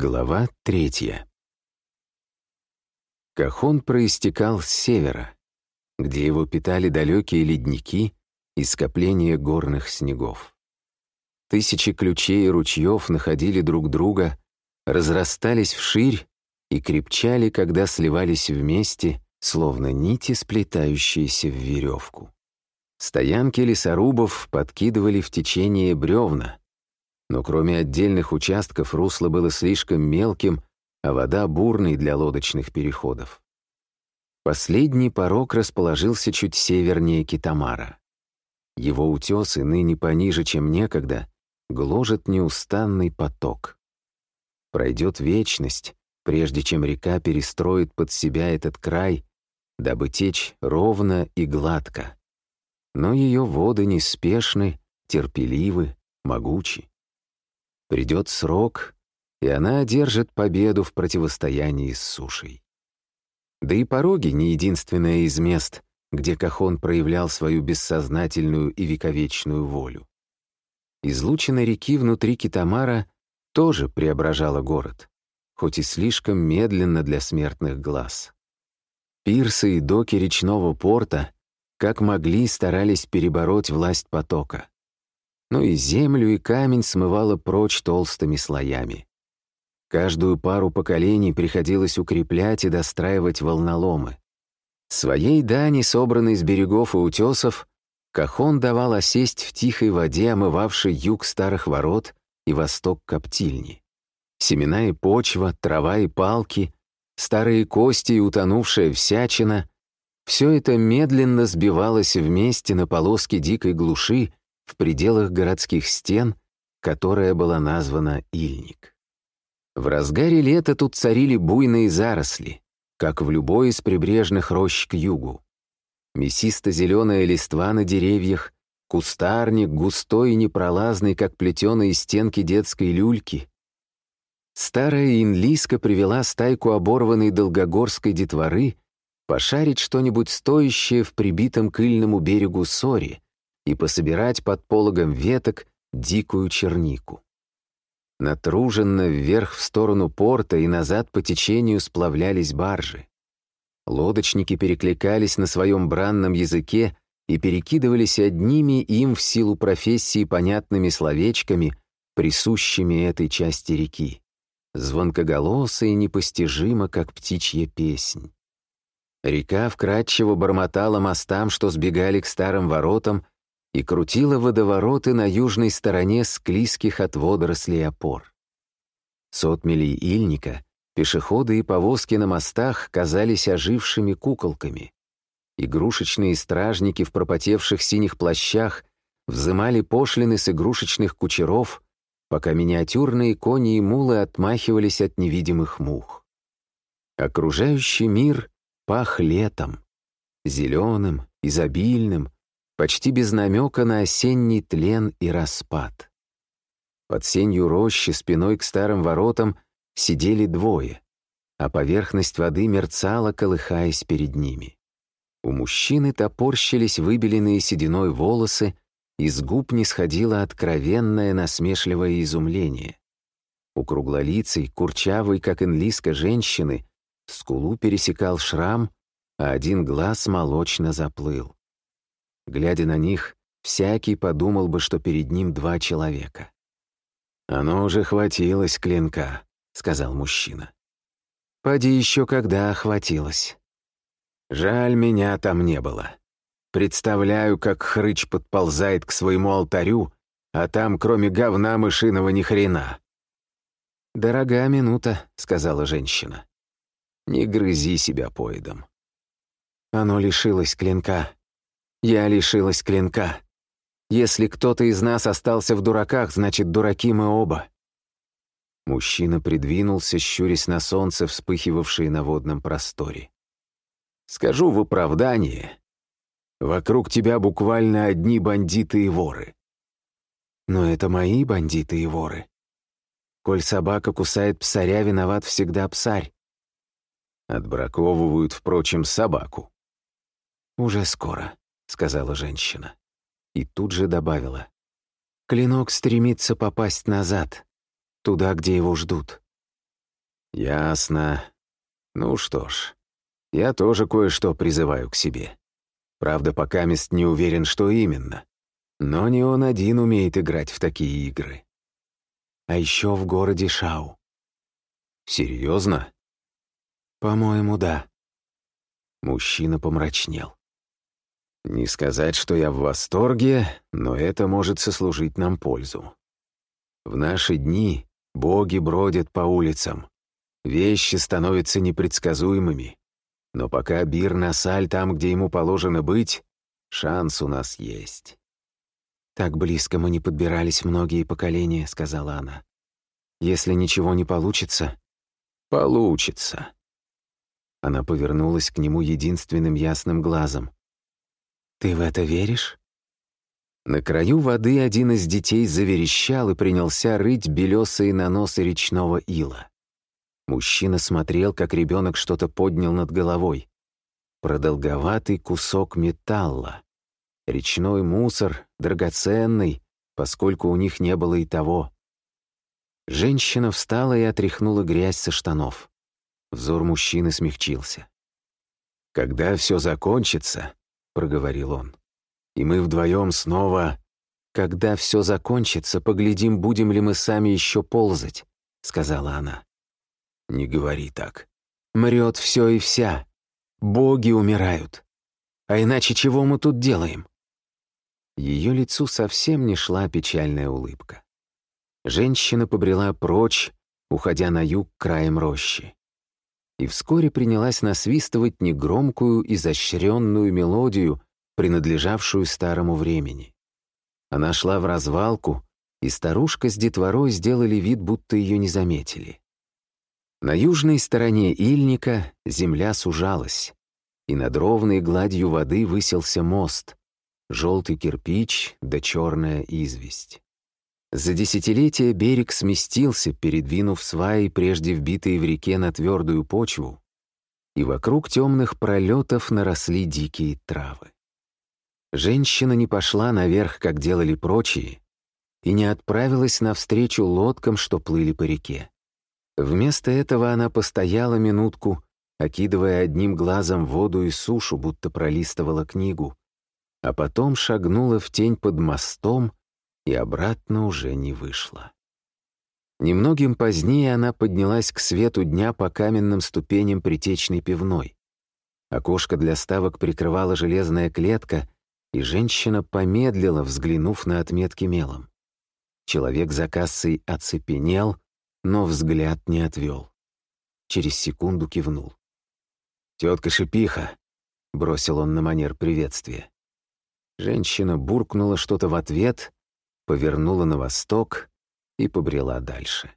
Глава третья. Кахон проистекал с севера, где его питали далекие ледники и скопления горных снегов. Тысячи ключей и ручьев находили друг друга, разрастались вширь и крепчали, когда сливались вместе, словно нити, сплетающиеся в веревку. Стоянки лесорубов подкидывали в течение бревна, но кроме отдельных участков русло было слишком мелким, а вода бурной для лодочных переходов. Последний порог расположился чуть севернее Китамара. Его утесы, ныне пониже, чем некогда, гложет неустанный поток. Пройдет вечность, прежде чем река перестроит под себя этот край, дабы течь ровно и гладко. Но ее воды неспешны, терпеливы, могучи. Придет срок, и она одержит победу в противостоянии с сушей. Да и пороги не единственное из мест, где Кахон проявлял свою бессознательную и вековечную волю. Излучина реки внутри Китамара тоже преображала город, хоть и слишком медленно для смертных глаз. Пирсы и доки речного порта, как могли, старались перебороть власть потока но и землю, и камень смывало прочь толстыми слоями. Каждую пару поколений приходилось укреплять и достраивать волноломы. Своей дани, собранной с берегов и утесов, Кахон давал осесть в тихой воде, омывавшей юг старых ворот и восток коптильни. Семена и почва, трава и палки, старые кости и утонувшая всячина — все это медленно сбивалось вместе на полоски дикой глуши в пределах городских стен, которая была названа Ильник. В разгаре лета тут царили буйные заросли, как в любой из прибрежных рощ к югу. Мясисто-зеленая листва на деревьях, кустарник, густой и непролазный, как плетеные стенки детской люльки. Старая инлиска привела стайку оборванной долгогорской детворы пошарить что-нибудь стоящее в прибитом к ильному берегу Сори, и пособирать под пологом веток дикую чернику. Натруженно вверх в сторону порта и назад по течению сплавлялись баржи. Лодочники перекликались на своем бранном языке и перекидывались одними им в силу профессии понятными словечками, присущими этой части реки. Звонкоголосо и непостижимо, как птичья песнь. Река вкрадчиво бормотала мостам, что сбегали к старым воротам, и крутила водовороты на южной стороне склизких от водорослей опор. Сотмели Ильника, пешеходы и повозки на мостах казались ожившими куколками. Игрушечные стражники в пропотевших синих плащах взымали пошлины с игрушечных кучеров, пока миниатюрные кони и мулы отмахивались от невидимых мух. Окружающий мир пах летом, зеленым, изобильным, почти без намека на осенний тлен и распад. Под сенью рощи спиной к старым воротам сидели двое, а поверхность воды мерцала, колыхаясь перед ними. У мужчины топорщились выбеленные сединой волосы, из губ не сходило откровенное насмешливое изумление. У круглолицей, курчавой, как инлиска женщины, скулу пересекал шрам, а один глаз молочно заплыл. Глядя на них, всякий подумал бы, что перед ним два человека. «Оно уже хватилось клинка», — сказал мужчина. «Поди еще когда хватилось. Жаль, меня там не было. Представляю, как хрыч подползает к своему алтарю, а там, кроме говна мышиного, ни хрена». «Дорога минута», — сказала женщина. «Не грызи себя поедом». Оно лишилось клинка, я лишилась клинка. Если кто-то из нас остался в дураках, значит, дураки мы оба. Мужчина придвинулся, щурясь на солнце, вспыхивавшее на водном просторе. «Скажу в оправдание. Вокруг тебя буквально одни бандиты и воры». «Но это мои бандиты и воры. Коль собака кусает псаря, виноват всегда псарь». Отбраковывают, впрочем, собаку. «Уже скоро», — сказала женщина. И тут же добавила. «Клинок стремится попасть назад, туда, где его ждут. Ясно. Ну что ж, я тоже кое-что призываю к себе. Правда, пока мест не уверен, что именно. Но не он один умеет играть в такие игры. А еще в городе Шау. Серьезно? По-моему, да. Мужчина помрачнел. Не сказать, что я в восторге, но это может сослужить нам пользу. В наши дни боги бродят по улицам. Вещи становятся непредсказуемыми. Но пока Бир Насаль там, где ему положено быть, шанс у нас есть. «Так близко мы не подбирались многие поколения», — сказала она. «Если ничего не получится...» «Получится». Она повернулась к нему единственным ясным глазом. «Ты в это веришь?» На краю воды один из детей заверещал и принялся рыть белесые наносы речного ила. Мужчина смотрел, как ребенок что-то поднял над головой. Продолговатый кусок металла. Речной мусор, драгоценный, поскольку у них не было и того. Женщина встала и отряхнула грязь со штанов. Взор мужчины смягчился. «Когда все закончится, проговорил он. «И мы вдвоем снова...» «Когда все закончится, поглядим, будем ли мы сами еще ползать», — сказала она. «Не говори так. Мрет все и вся. Боги умирают. А иначе чего мы тут делаем?» Ее лицу совсем не шла печальная улыбка. Женщина побрела прочь, уходя на юг краем рощи и вскоре принялась насвистывать негромкую, изощренную мелодию, принадлежавшую старому времени. Она шла в развалку, и старушка с детворой сделали вид, будто ее не заметили. На южной стороне Ильника земля сужалась, и над ровной гладью воды высился мост, желтый кирпич да черная известь. За десятилетия берег сместился, передвинув сваи, прежде вбитые в реке на твердую почву, и вокруг темных пролетов наросли дикие травы. Женщина не пошла наверх, как делали прочие, и не отправилась навстречу лодкам, что плыли по реке. Вместо этого она постояла минутку, окидывая одним глазом воду и сушу, будто пролистывала книгу, а потом шагнула в тень под мостом, и обратно уже не вышла. Немногим позднее она поднялась к свету дня по каменным ступеням притечной пивной. Окошко для ставок прикрывала железная клетка, и женщина помедлила, взглянув на отметки мелом. Человек за кассой оцепенел, но взгляд не отвел. Через секунду кивнул. «Тетка Шипиха!» — бросил он на манер приветствия. Женщина буркнула что-то в ответ, повернула на восток и побрела дальше.